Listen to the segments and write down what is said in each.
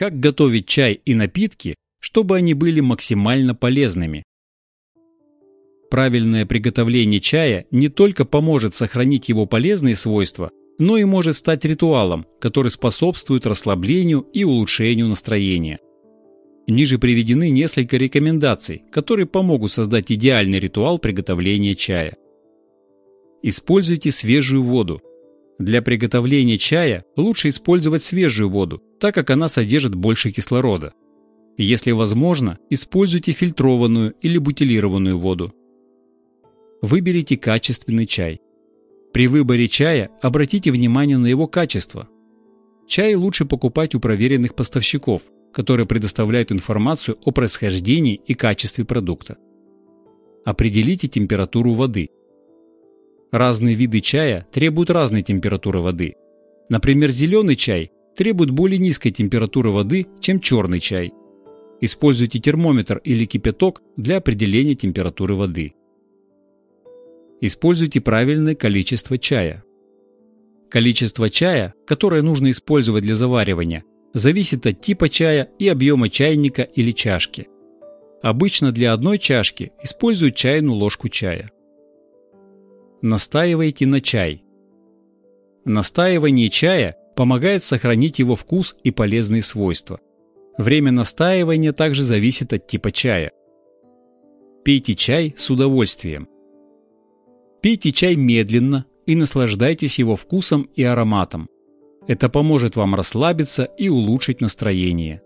как готовить чай и напитки, чтобы они были максимально полезными. Правильное приготовление чая не только поможет сохранить его полезные свойства, но и может стать ритуалом, который способствует расслаблению и улучшению настроения. Ниже приведены несколько рекомендаций, которые помогут создать идеальный ритуал приготовления чая. Используйте свежую воду. Для приготовления чая лучше использовать свежую воду, так как она содержит больше кислорода. Если возможно, используйте фильтрованную или бутилированную воду. Выберите качественный чай. При выборе чая обратите внимание на его качество. Чай лучше покупать у проверенных поставщиков, которые предоставляют информацию о происхождении и качестве продукта. Определите температуру воды. Разные виды чая требуют разной температуры воды. Например, зеленый чай требует более низкой температуры воды, чем черный чай. Используйте термометр или кипяток для определения температуры воды. Используйте правильное количество чая. Количество чая, которое нужно использовать для заваривания, зависит от типа чая и объема чайника или чашки. Обычно для одной чашки используют чайную ложку чая. Настаивайте на чай. Настаивание чая помогает сохранить его вкус и полезные свойства. Время настаивания также зависит от типа чая. Пейте чай с удовольствием. Пейте чай медленно и наслаждайтесь его вкусом и ароматом. Это поможет вам расслабиться и улучшить настроение.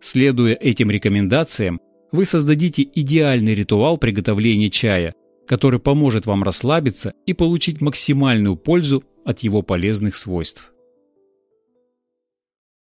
Следуя этим рекомендациям, вы создадите идеальный ритуал приготовления чая, который поможет вам расслабиться и получить максимальную пользу от его полезных свойств.